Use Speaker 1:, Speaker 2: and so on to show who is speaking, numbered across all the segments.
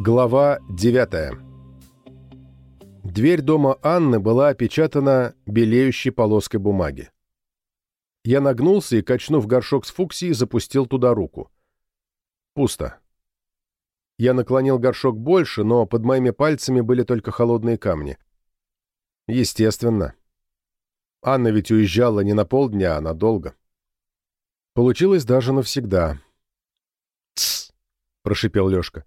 Speaker 1: Глава 9 Дверь дома Анны была опечатана белеющей полоской бумаги. Я нагнулся и, качнув горшок с фуксией, запустил туда руку. Пусто. Я наклонил горшок больше, но под моими пальцами были только холодные камни. Естественно. Анна ведь уезжала не на полдня, а надолго. Получилось даже навсегда. «Тсс!» — прошипел Лешка.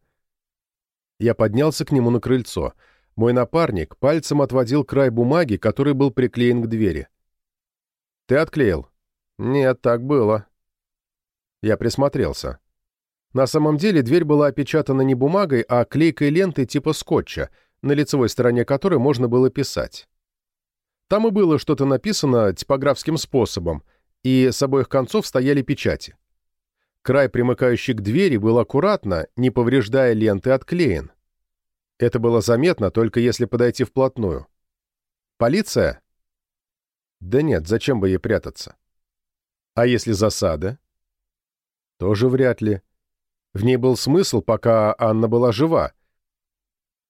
Speaker 1: Я поднялся к нему на крыльцо. Мой напарник пальцем отводил край бумаги, который был приклеен к двери. «Ты отклеил?» «Нет, так было». Я присмотрелся. На самом деле дверь была опечатана не бумагой, а клейкой лентой типа скотча, на лицевой стороне которой можно было писать. Там и было что-то написано типографским способом, и с обоих концов стояли печати. Край, примыкающий к двери, был аккуратно, не повреждая ленты, отклеен. Это было заметно, только если подойти вплотную. «Полиция?» «Да нет, зачем бы ей прятаться?» «А если засада?» «Тоже вряд ли. В ней был смысл, пока Анна была жива.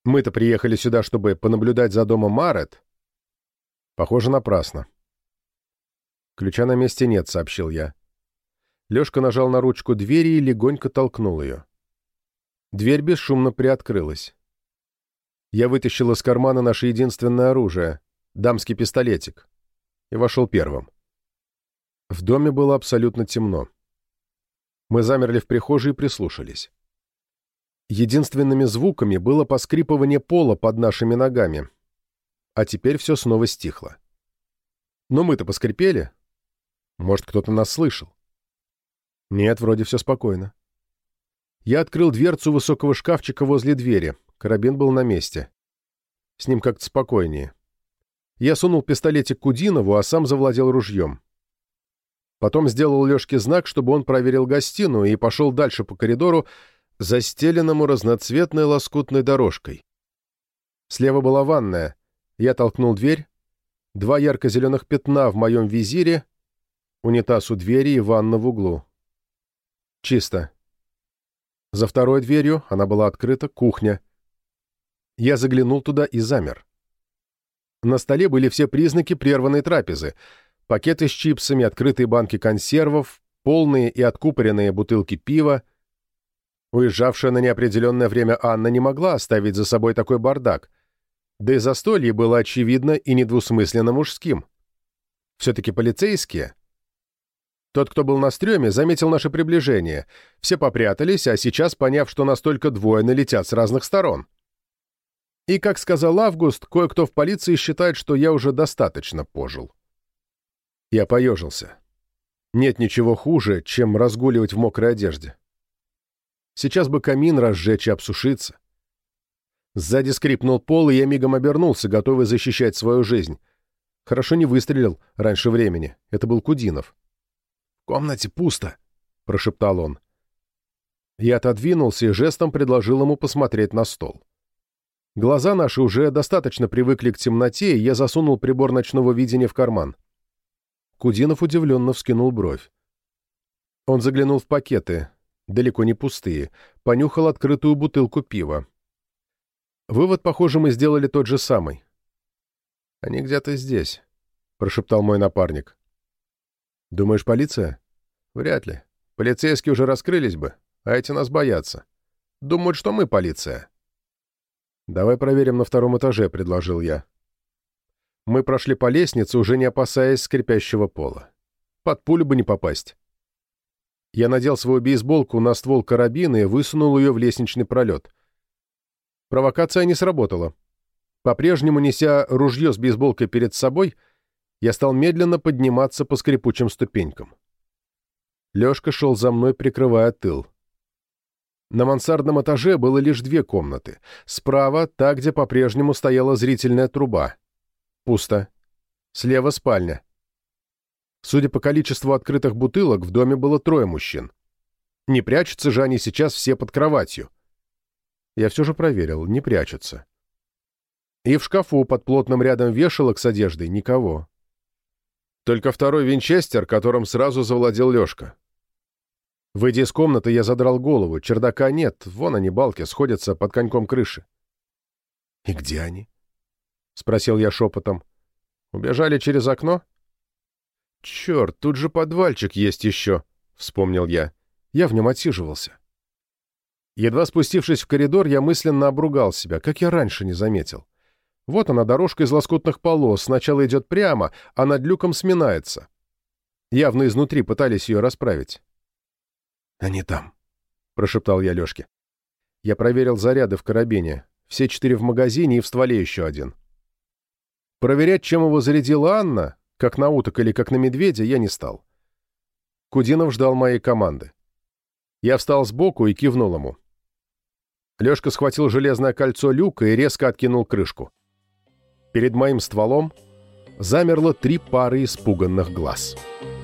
Speaker 1: Мы-то приехали сюда, чтобы понаблюдать за домом Марет. Похоже, напрасно». «Ключа на месте нет», — сообщил я. Лёшка нажал на ручку двери и легонько толкнул ее. Дверь бесшумно приоткрылась. Я вытащил из кармана наше единственное оружие — дамский пистолетик, и вошел первым. В доме было абсолютно темно. Мы замерли в прихожей и прислушались. Единственными звуками было поскрипывание пола под нашими ногами. А теперь все снова стихло. Но мы-то поскрипели. Может, кто-то нас слышал. Нет, вроде все спокойно. Я открыл дверцу высокого шкафчика возле двери. Карабин был на месте. С ним как-то спокойнее. Я сунул пистолетик Кудинову, а сам завладел ружьем. Потом сделал Лешке знак, чтобы он проверил гостиную, и пошел дальше по коридору, застеленному разноцветной лоскутной дорожкой. Слева была ванная. Я толкнул дверь. Два ярко-зеленых пятна в моем визире, унитаз у двери и ванна в углу. Чисто. За второй дверью, она была открыта, кухня. Я заглянул туда и замер. На столе были все признаки прерванной трапезы. Пакеты с чипсами, открытые банки консервов, полные и откупоренные бутылки пива. Уезжавшая на неопределенное время Анна не могла оставить за собой такой бардак. Да и застолье было очевидно и недвусмысленно мужским. Все-таки полицейские — тот, кто был на стреме, заметил наше приближение. Все попрятались, а сейчас, поняв, что нас только двое, налетят с разных сторон. И, как сказал Август, кое-кто в полиции считает, что я уже достаточно пожил. Я поежился. Нет ничего хуже, чем разгуливать в мокрой одежде. Сейчас бы камин разжечь и обсушиться. Сзади скрипнул пол, и я мигом обернулся, готовый защищать свою жизнь. Хорошо не выстрелил раньше времени. Это был Кудинов комнате пусто», — прошептал он. Я отодвинулся и жестом предложил ему посмотреть на стол. Глаза наши уже достаточно привыкли к темноте, и я засунул прибор ночного видения в карман. Кудинов удивленно вскинул бровь. Он заглянул в пакеты, далеко не пустые, понюхал открытую бутылку пива. Вывод, похоже, мы сделали тот же самый. «Они где-то здесь», — прошептал мой напарник. «Думаешь, полиция?» Вряд ли. Полицейские уже раскрылись бы, а эти нас боятся. Думают, что мы полиция. «Давай проверим на втором этаже», — предложил я. Мы прошли по лестнице, уже не опасаясь скрипящего пола. Под пулю бы не попасть. Я надел свою бейсболку на ствол карабина и высунул ее в лестничный пролет. Провокация не сработала. По-прежнему, неся ружье с бейсболкой перед собой, я стал медленно подниматься по скрипучим ступенькам. Лёшка шел за мной, прикрывая тыл. На мансардном этаже было лишь две комнаты. Справа, та, где по-прежнему стояла зрительная труба. Пусто. Слева спальня. Судя по количеству открытых бутылок, в доме было трое мужчин. Не прячутся же они сейчас все под кроватью. Я все же проверил, не прячутся. И в шкафу под плотным рядом вешалок с одеждой никого. Только второй винчестер, которым сразу завладел Лёшка. Выйдя из комнаты, я задрал голову. Чердака нет, вон они, балки, сходятся под коньком крыши. «И где они?» — спросил я шепотом. «Убежали через окно?» «Черт, тут же подвальчик есть еще», — вспомнил я. Я в нем отсиживался. Едва спустившись в коридор, я мысленно обругал себя, как я раньше не заметил. Вот она, дорожка из лоскутных полос, сначала идет прямо, а над люком сминается. Явно изнутри пытались ее расправить. «Они там», — прошептал я Лешке. Я проверил заряды в карабине. Все четыре в магазине и в стволе еще один. Проверять, чем его зарядила Анна, как на уток или как на медведя, я не стал. Кудинов ждал моей команды. Я встал сбоку и кивнул ему. Лешка схватил железное кольцо люка и резко откинул крышку. Перед моим стволом замерло три пары испуганных глаз. «Связь»